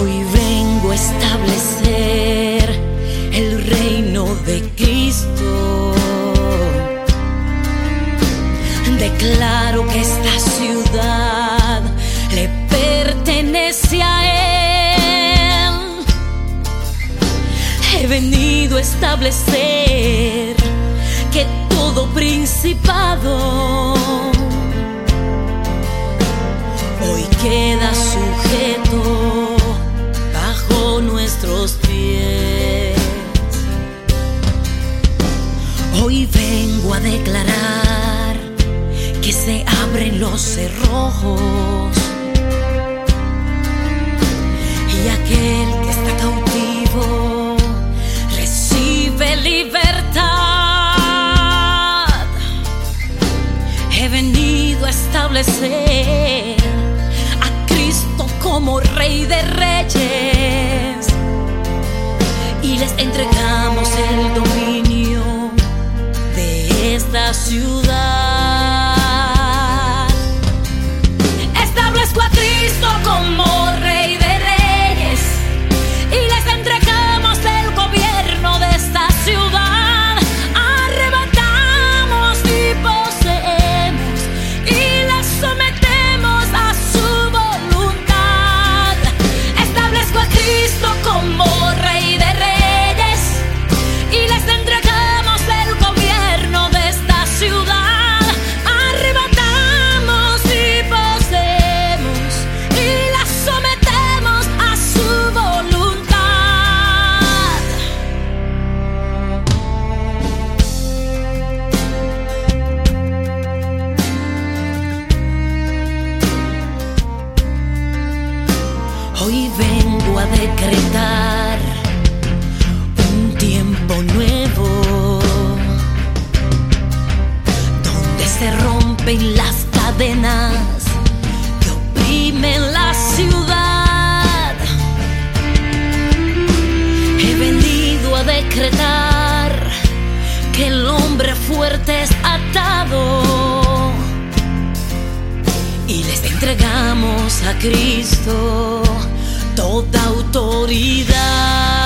Hoy vengo a establecer el reino de Cristo. Declaro que esta ciudad le pertenece a Él. He venido a establecer que todo principado hoy queda Hoy vengo a declarar que se abren los cerrojos. Y aquel que está cautivo recibe libertad. He venido a establecer a Cristo como Rey de Reyes. Y les entregamos el dominio de esta ciudad. Hoy vengo a decretar un tiempo nuevo donde se rompen las cadenas que oprimen la ciudad. He venido a decretar que el hombre fuerte es atado y les entregamos a Cristo toda autoridad.